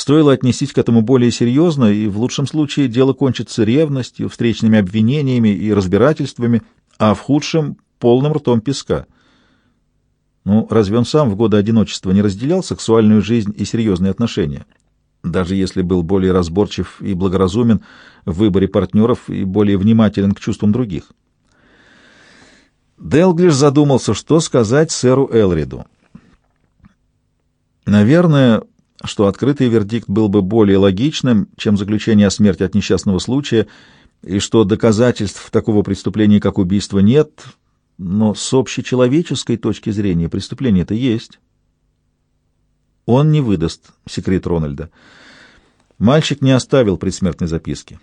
Стоило отнестись к этому более серьезно, и в лучшем случае дело кончится ревностью, встречными обвинениями и разбирательствами, а в худшем — полным ртом песка. Ну, разве он сам в годы одиночества не разделял сексуальную жизнь и серьезные отношения? Даже если был более разборчив и благоразумен в выборе партнеров и более внимателен к чувствам других. Делглиш задумался, что сказать сэру Элриду. Наверное, что открытый вердикт был бы более логичным, чем заключение о смерти от несчастного случая, и что доказательств такого преступления, как убийство, нет, но с общечеловеческой точки зрения преступление это есть. Он не выдаст секрет Рональда. Мальчик не оставил предсмертной записки.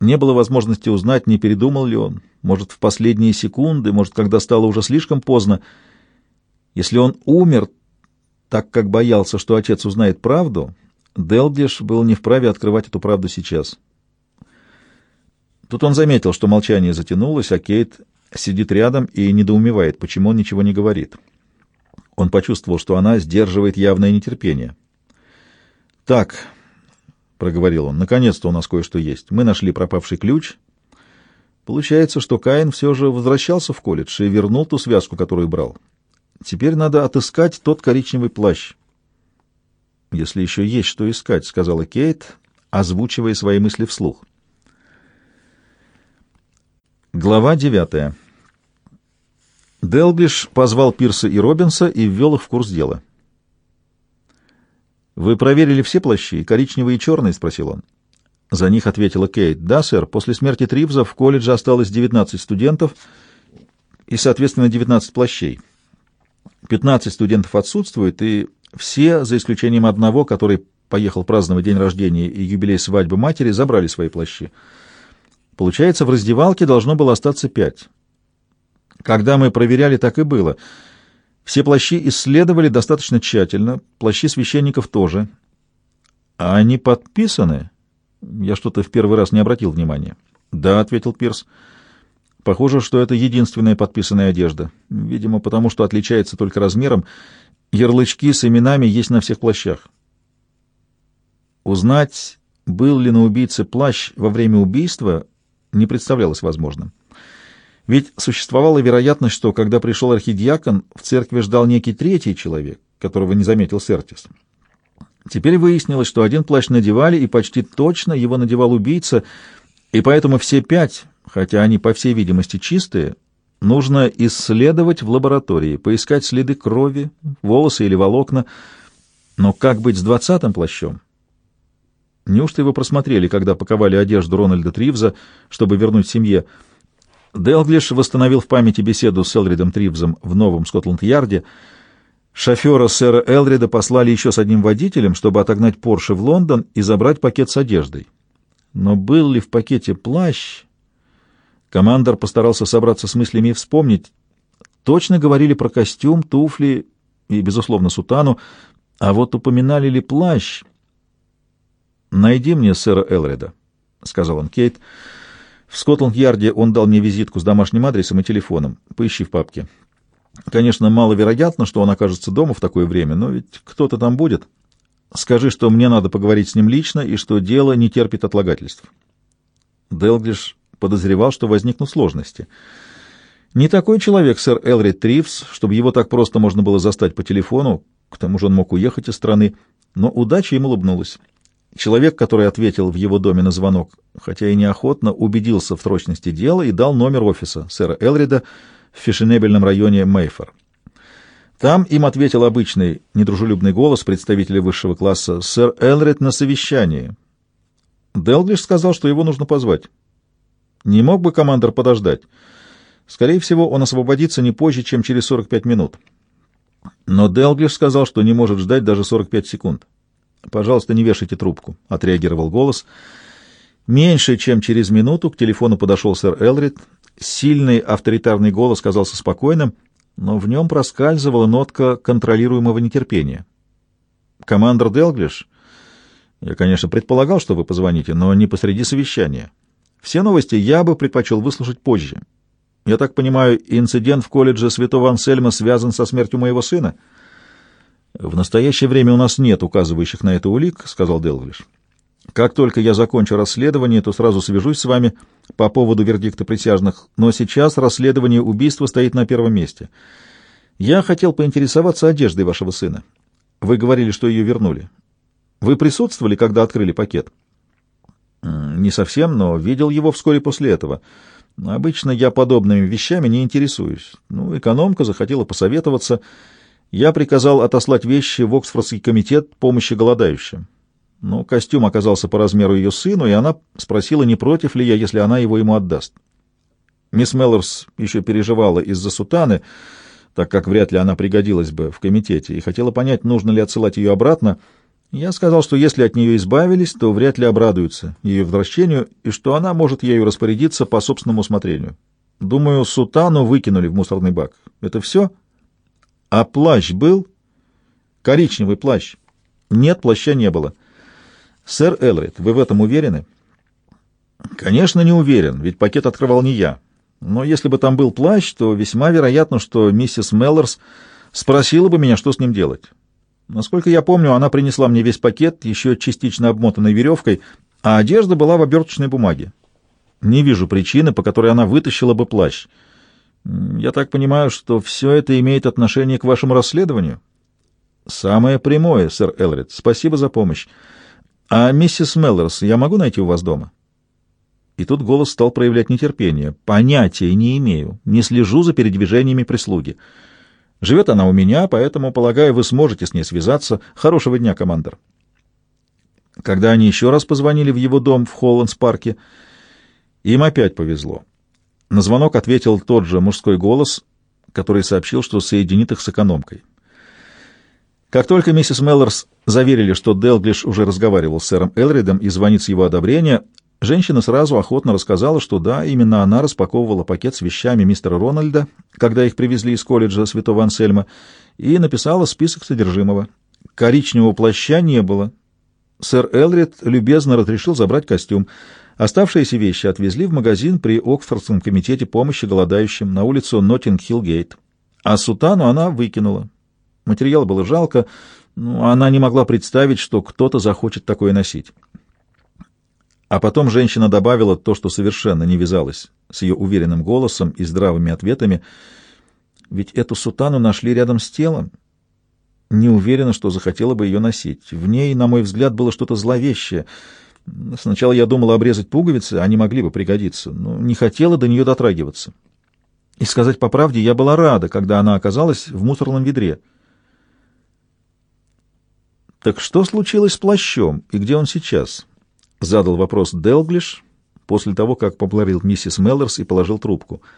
Не было возможности узнать, не передумал ли он, может, в последние секунды, может, когда стало уже слишком поздно. Если он умер, так как боялся, что отец узнает правду, Делдиш был не вправе открывать эту правду сейчас. Тут он заметил, что молчание затянулось, а Кейт сидит рядом и недоумевает, почему он ничего не говорит. Он почувствовал, что она сдерживает явное нетерпение. «Так», — проговорил он, — «наконец-то у нас кое-что есть. Мы нашли пропавший ключ. Получается, что Каин все же возвращался в колледж и вернул ту связку, которую брал. Теперь надо отыскать тот коричневый плащ. Если еще есть что искать, — сказала Кейт, озвучивая свои мысли вслух. Глава девятая. Делглиш позвал Пирса и Робинса и ввел их в курс дела. «Вы проверили все плащи, коричневые и черные?» — спросил он. За них ответила Кейт. «Да, сэр, после смерти Тривза в колледже осталось 19 студентов и, соответственно, 19 плащей. 15 студентов отсутствуют, и все, за исключением одного, который поехал праздновать день рождения и юбилей свадьбы матери, забрали свои плащи. Получается, в раздевалке должно было остаться пять. Когда мы проверяли, так и было. Все плащи исследовали достаточно тщательно, плащи священников тоже. А они подписаны? Я что-то в первый раз не обратил внимания. Да, — ответил Пирс. Похоже, что это единственная подписанная одежда. Видимо, потому что отличается только размером. Ярлычки с именами есть на всех плащах. Узнать, был ли на убийце плащ во время убийства, не представлялось возможным. Ведь существовала вероятность, что, когда пришел архидиакон, в церкви ждал некий третий человек, которого не заметил Сертис. Теперь выяснилось, что один плащ надевали, и почти точно его надевал убийца, и поэтому все пять хотя они, по всей видимости, чистые, нужно исследовать в лаборатории, поискать следы крови, волосы или волокна. Но как быть с двадцатым плащом? Неужто его просмотрели, когда паковали одежду Рональда Тривза, чтобы вернуть семье? Делглиш восстановил в памяти беседу с Элридом Тривзом в новом Скотланд-Ярде. Шофера сэра Элрида послали еще с одним водителем, чтобы отогнать Порше в Лондон и забрать пакет с одеждой. Но был ли в пакете плащ? Командор постарался собраться с мыслями и вспомнить. Точно говорили про костюм, туфли и, безусловно, сутану, а вот упоминали ли плащ? «Найди мне сэра Элреда», — сказал он Кейт. «В Скотланд-Ярде он дал мне визитку с домашним адресом и телефоном. Поищи в папке. Конечно, маловероятно, что он окажется дома в такое время, но ведь кто-то там будет. Скажи, что мне надо поговорить с ним лично и что дело не терпит отлагательств». Делглиш подозревал, что возникнут сложности. Не такой человек сэр Элрид Тривс, чтобы его так просто можно было застать по телефону, к тому же он мог уехать из страны, но удача ему улыбнулась. Человек, который ответил в его доме на звонок, хотя и неохотно, убедился в срочности дела и дал номер офиса сэра Элрида в фешенебельном районе Мейфор. Там им ответил обычный недружелюбный голос представителя высшего класса «Сэр Элрид на совещании». Делглиш сказал, что его нужно позвать. Не мог бы командор подождать? Скорее всего, он освободится не позже, чем через 45 минут. Но Делглиш сказал, что не может ждать даже 45 секунд. «Пожалуйста, не вешайте трубку», — отреагировал голос. Меньше чем через минуту к телефону подошел сэр Элрид. Сильный авторитарный голос казался спокойным, но в нем проскальзывала нотка контролируемого нетерпения. «Командор Делглиш, я, конечно, предполагал, что вы позвоните, но не посреди совещания. Все новости я бы предпочел выслушать позже. Я так понимаю, инцидент в колледже Святого Ансельма связан со смертью моего сына? «В настоящее время у нас нет указывающих на это улик», — сказал Делглиш. «Как только я закончу расследование, то сразу свяжусь с вами по поводу вердикта присяжных, но сейчас расследование убийства стоит на первом месте. Я хотел поинтересоваться одеждой вашего сына. Вы говорили, что ее вернули. Вы присутствовали, когда открыли пакет?» «Не совсем, но видел его вскоре после этого». Обычно я подобными вещами не интересуюсь. Ну, экономка захотела посоветоваться. Я приказал отослать вещи в Оксфордский комитет помощи голодающим. Но костюм оказался по размеру ее сыну, и она спросила, не против ли я, если она его ему отдаст. Мисс Меллорс еще переживала из-за сутаны, так как вряд ли она пригодилась бы в комитете, и хотела понять, нужно ли отсылать ее обратно — я сказал, что если от нее избавились, то вряд ли обрадуются ее возвращению, и что она может ею распорядиться по собственному усмотрению. Думаю, сутану выкинули в мусорный бак. Это все? А плащ был? Коричневый плащ. Нет, плаща не было. Сэр Элрид, вы в этом уверены? Конечно, не уверен, ведь пакет открывал не я. Но если бы там был плащ, то весьма вероятно, что миссис Меллорс спросила бы меня, что с ним делать. Насколько я помню, она принесла мне весь пакет, еще частично обмотанной веревкой, а одежда была в оберточной бумаге. Не вижу причины, по которой она вытащила бы плащ. Я так понимаю, что все это имеет отношение к вашему расследованию? Самое прямое, сэр Элрид. Спасибо за помощь. А миссис Меллерс я могу найти у вас дома? И тут голос стал проявлять нетерпение. Понятия не имею, не слежу за передвижениями прислуги. Живет она у меня, поэтому, полагаю, вы сможете с ней связаться. Хорошего дня, командор. Когда они еще раз позвонили в его дом в Холландс-парке, им опять повезло. На звонок ответил тот же мужской голос, который сообщил, что соединит их с экономкой. Как только миссис Меллорс заверили, что Делглиш уже разговаривал с сэром Элридом и звонит с его одобрения, Женщина сразу охотно рассказала, что да, именно она распаковывала пакет с вещами мистера Рональда, когда их привезли из колледжа Святого Ансельма, и написала список содержимого. Коричневого плаща не было. Сэр Элрид любезно разрешил забрать костюм. Оставшиеся вещи отвезли в магазин при Оксфордском комитете помощи голодающим на улицу Ноттинг-Хилл-Гейт. А сутану она выкинула. Материал было жалко, но она не могла представить, что кто-то захочет такое носить. А потом женщина добавила то, что совершенно не вязалось с ее уверенным голосом и здравыми ответами. Ведь эту сутану нашли рядом с телом. Не уверена, что захотела бы ее носить. В ней, на мой взгляд, было что-то зловещее. Сначала я думала обрезать пуговицы, они могли бы пригодиться, но не хотела до нее дотрагиваться. И сказать по правде, я была рада, когда она оказалась в мусорном ведре. Так что случилось с плащом, и где он сейчас?» — задал вопрос Делглиш после того, как поблагодарил миссис Меллерс и положил трубку —